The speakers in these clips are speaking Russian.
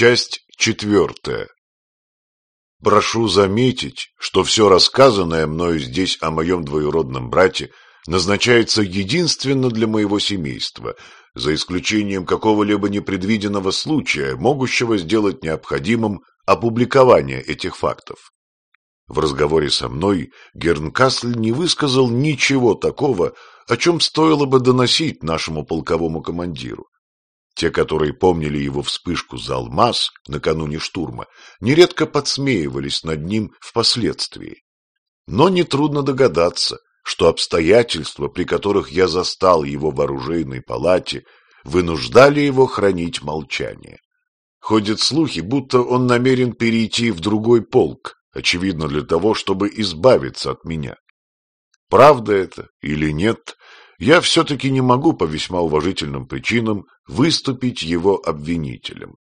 Часть четвертая. Прошу заметить, что все рассказанное мною здесь о моем двоюродном брате назначается единственно для моего семейства, за исключением какого-либо непредвиденного случая, могущего сделать необходимым опубликование этих фактов. В разговоре со мной Гернкасль не высказал ничего такого, о чем стоило бы доносить нашему полковому командиру. Те, которые помнили его вспышку за алмаз накануне штурма, нередко подсмеивались над ним впоследствии. Но нетрудно догадаться, что обстоятельства, при которых я застал его в оружейной палате, вынуждали его хранить молчание. Ходят слухи, будто он намерен перейти в другой полк, очевидно для того, чтобы избавиться от меня. Правда это или нет, я все-таки не могу по весьма уважительным причинам выступить его обвинителем.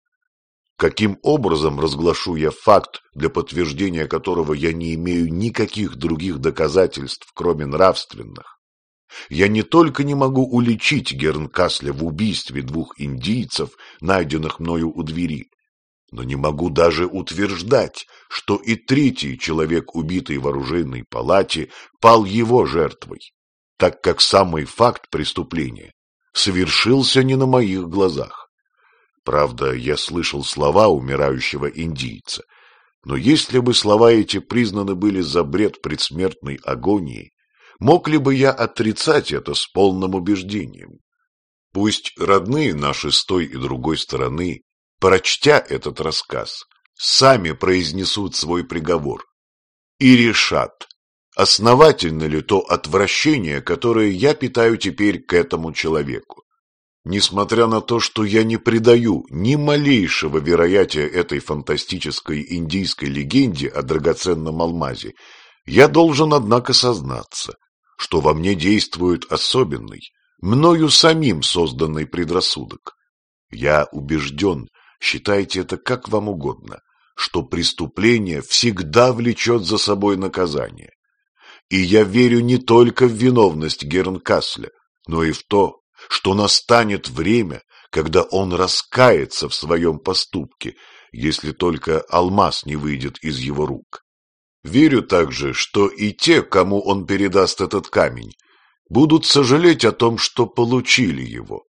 Каким образом разглашу я факт, для подтверждения которого я не имею никаких других доказательств, кроме нравственных? Я не только не могу уличить Гернкасля в убийстве двух индийцев, найденных мною у двери, но не могу даже утверждать, что и третий человек, убитый в оружейной палате, пал его жертвой так как самый факт преступления совершился не на моих глазах. Правда, я слышал слова умирающего индийца, но если бы слова эти признаны были за бред предсмертной агонии, мог ли бы я отрицать это с полным убеждением? Пусть родные наши с той и другой стороны, прочтя этот рассказ, сами произнесут свой приговор и решат, основательно ли то отвращение, которое я питаю теперь к этому человеку. Несмотря на то, что я не придаю ни малейшего вероятия этой фантастической индийской легенде о драгоценном алмазе, я должен, однако, сознаться, что во мне действует особенный, мною самим созданный предрассудок. Я убежден, считайте это как вам угодно, что преступление всегда влечет за собой наказание. И я верю не только в виновность Гернкасля, но и в то, что настанет время, когда он раскается в своем поступке, если только алмаз не выйдет из его рук. Верю также, что и те, кому он передаст этот камень, будут сожалеть о том, что получили его.